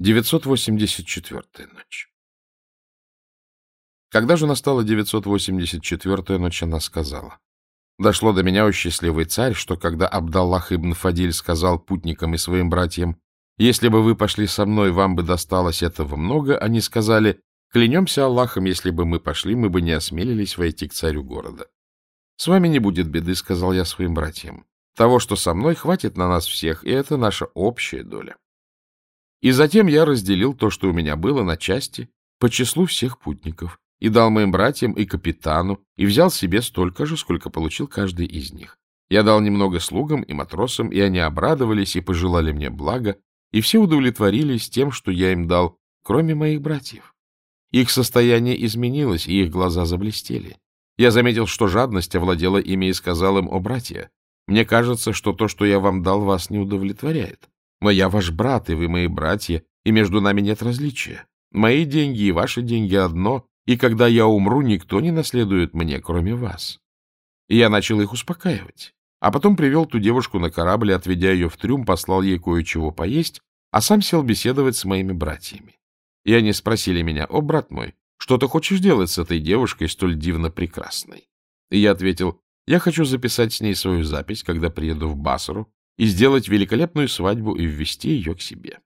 984-я ночь. Когда же настала 984-я ночь, она сказала. Дошло до меня, о счастливый царь, что когда Абдаллах ибн Фадиль сказал путникам и своим братьям, «Если бы вы пошли со мной, вам бы досталось этого много», они сказали, «Клянемся Аллахом, если бы мы пошли, мы бы не осмелились войти к царю города». «С вами не будет беды», — сказал я своим братьям. «Того, что со мной, хватит на нас всех, и это наша общая доля». И затем я разделил то, что у меня было, на части по числу всех путников, и дал моим братьям и капитану, и взял себе столько же, сколько получил каждый из них. Я дал немного слугам и матросам, и они обрадовались и пожелали мне блага, и все удовлетворились тем, что я им дал, кроме моих братьев. Их состояние изменилось, и их глаза заблестели. Я заметил, что жадность овладела ими и сказал им, о, братья, мне кажется, что то, что я вам дал, вас не удовлетворяет. Но я ваш брат, и вы мои братья, и между нами нет различия. Мои деньги и ваши деньги одно, и когда я умру, никто не наследует мне, кроме вас. И я начал их успокаивать. А потом привел ту девушку на корабль, отведя ее в трюм, послал ей кое-чего поесть, а сам сел беседовать с моими братьями. И они спросили меня, «О, брат мой, что ты хочешь делать с этой девушкой столь дивно прекрасной?» И я ответил, «Я хочу записать с ней свою запись, когда приеду в Басру, и сделать великолепную свадьбу и ввести ее к себе.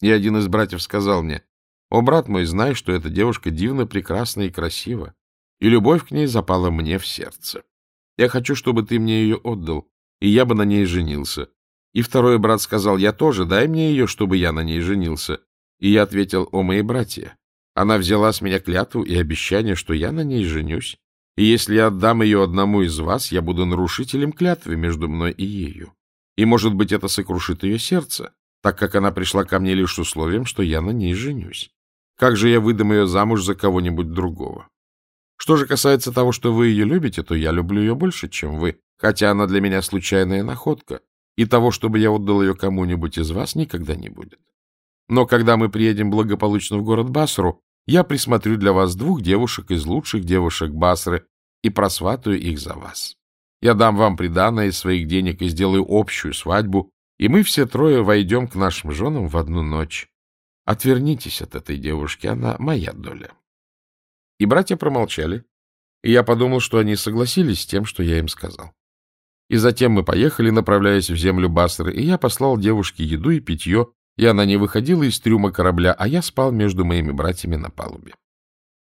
И один из братьев сказал мне, «О, брат мой, знай, что эта девушка дивно прекрасна и красива, и любовь к ней запала мне в сердце. Я хочу, чтобы ты мне ее отдал, и я бы на ней женился». И второй брат сказал, «Я тоже, дай мне ее, чтобы я на ней женился». И я ответил, «О, мои братья, она взяла с меня клятву и обещание, что я на ней женюсь, и если я отдам ее одному из вас, я буду нарушителем клятвы между мной и ею. И, может быть, это сокрушит ее сердце, так как она пришла ко мне лишь условием, что я на ней женюсь. Как же я выдам ее замуж за кого-нибудь другого? Что же касается того, что вы ее любите, то я люблю ее больше, чем вы, хотя она для меня случайная находка, и того, чтобы я отдал ее кому-нибудь из вас, никогда не будет. Но когда мы приедем благополучно в город Басру, я присмотрю для вас двух девушек из лучших девушек Басры и просватаю их за вас. Я дам вам приданное из своих денег и сделаю общую свадьбу, и мы все трое войдем к нашим женам в одну ночь. Отвернитесь от этой девушки, она моя доля. И братья промолчали, и я подумал, что они согласились с тем, что я им сказал. И затем мы поехали, направляясь в землю Басры, и я послал девушке еду и питье, и она не выходила из трюма корабля, а я спал между моими братьями на палубе.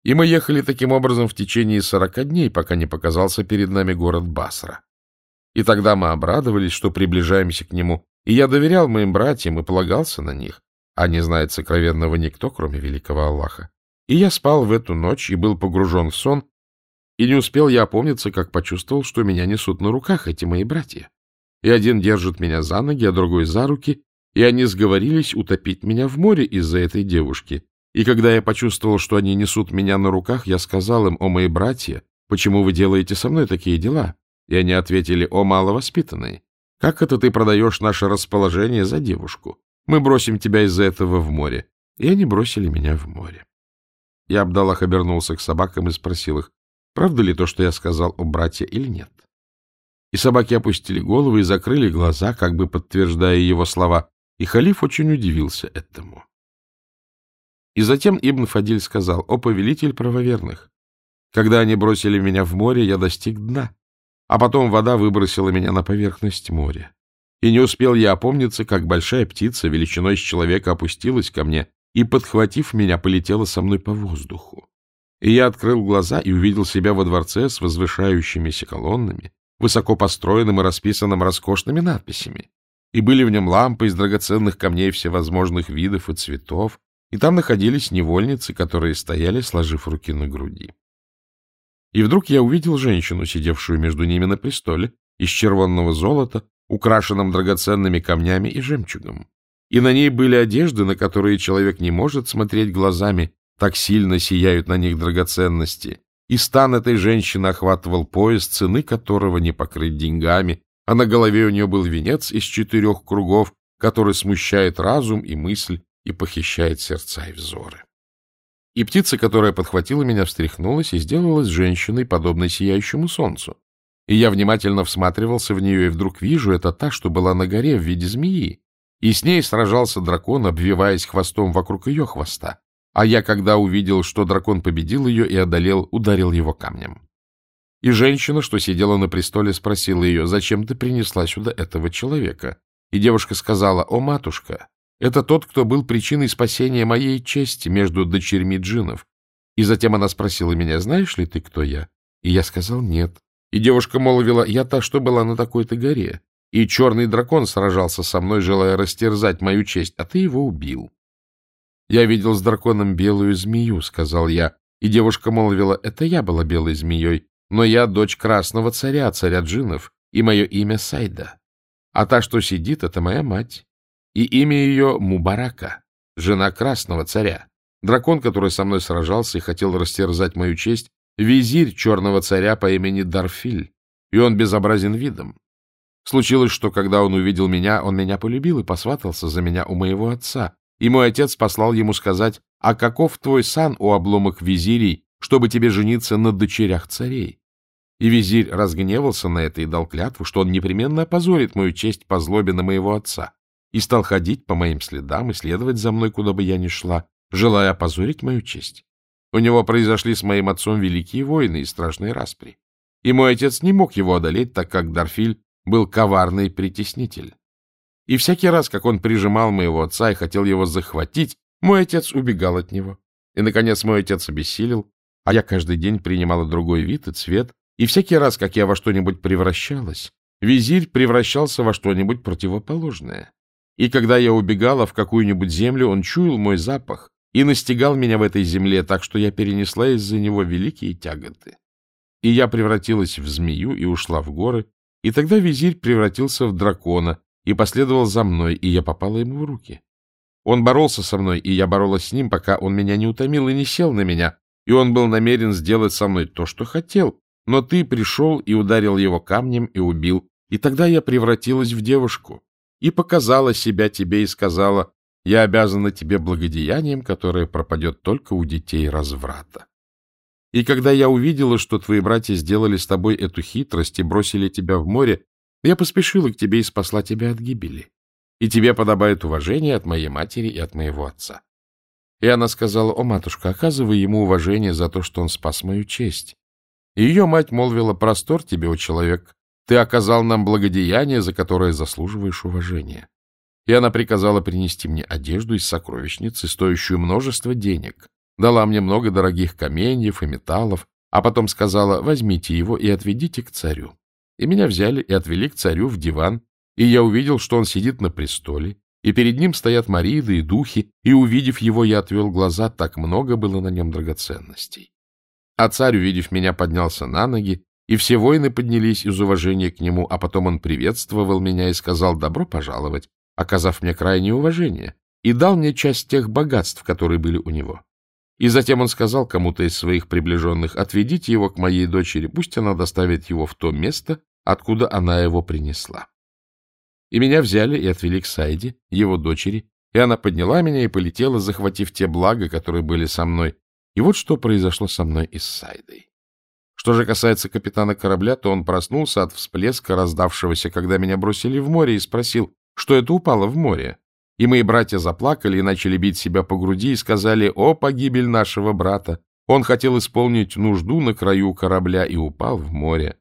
И мы ехали таким образом в течение сорока дней, пока не показался перед нами город Басра. И тогда мы обрадовались, что приближаемся к нему, и я доверял моим братьям и полагался на них, а не знает сокровенного никто, кроме великого Аллаха. И я спал в эту ночь и был погружен в сон, и не успел я опомниться, как почувствовал, что меня несут на руках эти мои братья. И один держит меня за ноги, а другой за руки, и они сговорились утопить меня в море из-за этой девушки. И когда я почувствовал, что они несут меня на руках, я сказал им, «О, мои братья, почему вы делаете со мной такие дела?» И они ответили, «О, маловоспитанные, как это ты продаешь наше расположение за девушку? Мы бросим тебя из-за этого в море». И они бросили меня в море. Я Абдаллах обернулся к собакам и спросил их, правда ли то, что я сказал о братья или нет. И собаки опустили головы и закрыли глаза, как бы подтверждая его слова, и халиф очень удивился этому. И затем Ибн Фадиль сказал, «О, повелитель правоверных! Когда они бросили меня в море, я достиг дна, а потом вода выбросила меня на поверхность моря. И не успел я опомниться, как большая птица величиной с человека опустилась ко мне и, подхватив меня, полетела со мной по воздуху. И я открыл глаза и увидел себя во дворце с возвышающимися колоннами, высоко построенным и расписанным роскошными надписями. И были в нем лампы из драгоценных камней всевозможных видов и цветов, и там находились невольницы, которые стояли, сложив руки на груди. И вдруг я увидел женщину, сидевшую между ними на престоле, из червонного золота, украшенном драгоценными камнями и жемчугом. И на ней были одежды, на которые человек не может смотреть глазами, так сильно сияют на них драгоценности. И стан этой женщины охватывал пояс, цены которого не покрыть деньгами, а на голове у нее был венец из четырех кругов, который смущает разум и мысль, и похищает сердца и взоры. И птица, которая подхватила меня, встряхнулась и сделалась женщиной, подобной сияющему солнцу. И я внимательно всматривался в нее, и вдруг вижу, это та, что была на горе в виде змеи. И с ней сражался дракон, обвиваясь хвостом вокруг ее хвоста. А я, когда увидел, что дракон победил ее и одолел, ударил его камнем. И женщина, что сидела на престоле, спросила ее, зачем ты принесла сюда этого человека? И девушка сказала, о, матушка, это тот, кто был причиной спасения моей чести между дочерьми джинов. И затем она спросила меня, знаешь ли ты, кто я? И я сказал, нет. И девушка молвила, я та, что была на такой-то горе. И черный дракон сражался со мной, желая растерзать мою честь, а ты его убил. Я видел с драконом белую змею, сказал я. И девушка молвила, это я была белой змеей, но я дочь красного царя, царя джинов, и мое имя Сайда. А та, что сидит, это моя мать. И имя ее Мубарака, жена красного царя. Дракон, который со мной сражался и хотел растерзать мою честь, визирь черного царя по имени Дарфиль, и он безобразен видом. Случилось, что когда он увидел меня, он меня полюбил и посватался за меня у моего отца, и мой отец послал ему сказать, «А каков твой сан у обломок визирей, чтобы тебе жениться на дочерях царей?» И визирь разгневался на это и дал клятву, что он непременно опозорит мою честь по злобе на моего отца, и стал ходить по моим следам и следовать за мной, куда бы я ни шла, желая опозорить мою честь. У него произошли с моим отцом великие войны и страшные распри. И мой отец не мог его одолеть, так как Дарфиль был коварный притеснитель. И всякий раз, как он прижимал моего отца и хотел его захватить, мой отец убегал от него. И, наконец, мой отец обессилел, а я каждый день принимала другой вид и цвет, и всякий раз, как я во что-нибудь превращалась, визирь превращался во что-нибудь противоположное. И когда я убегала в какую-нибудь землю, он чуял мой запах и настигал меня в этой земле, так что я перенесла из-за него великие тяготы. И я превратилась в змею и ушла в горы, и тогда визирь превратился в дракона и последовал за мной, и я попала ему в руки. Он боролся со мной, и я боролась с ним, пока он меня не утомил и не сел на меня, и он был намерен сделать со мной то, что хотел, но ты пришел и ударил его камнем и убил, и тогда я превратилась в девушку и показала себя тебе и сказала, я обязана тебе благодеянием, которое пропадет только у детей разврата. И когда я увидела, что твои братья сделали с тобой эту хитрость и бросили тебя в море, я поспешила к тебе и спасла тебя от гибели. И тебе подобает уважение от моей матери и от моего отца. И она сказала, о, матушка, оказывай ему уважение за то, что он спас мою честь. И ее мать молвила, простор тебе, о человек, ты оказал нам благодеяние, за которое заслуживаешь уважения. И она приказала принести мне одежду из сокровищницы, стоящую множество денег, дала мне много дорогих каменьев и металлов, а потом сказала, возьмите его и отведите к царю. И меня взяли и отвели к царю в диван, и я увидел, что он сидит на престоле, и перед ним стоят Мариды и духи, и, увидев его, я отвел глаза, так много было на нем драгоценностей. А царь, увидев меня, поднялся на ноги, и все воины поднялись из уважения к нему, а потом он приветствовал меня и сказал «добро пожаловать», оказав мне крайнее уважение, и дал мне часть тех богатств, которые были у него. И затем он сказал кому-то из своих приближенных, отведите его к моей дочери, пусть она доставит его в то место, откуда она его принесла. И меня взяли и отвели к Сайде, его дочери, и она подняла меня и полетела, захватив те блага, которые были со мной. И вот что произошло со мной и с Сайдой. Что же касается капитана корабля, то он проснулся от всплеска, раздавшегося, когда меня бросили в море, и спросил, что это упало в море. И мои братья заплакали и начали бить себя по груди и сказали, «О, погибель нашего брата! Он хотел исполнить нужду на краю корабля и упал в море».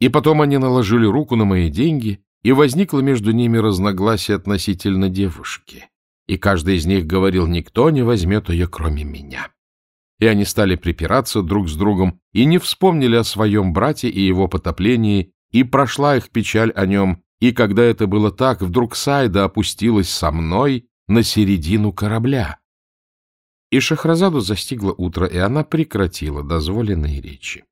И потом они наложили руку на мои деньги, и возникло между ними разногласие относительно девушки. И каждый из них говорил, никто не возьмет ее, кроме меня. И они стали припираться друг с другом, и не вспомнили о своем брате и его потоплении, и прошла их печаль о нем, и когда это было так, вдруг Сайда опустилась со мной на середину корабля. И Шахразаду застигло утро, и она прекратила дозволенные речи.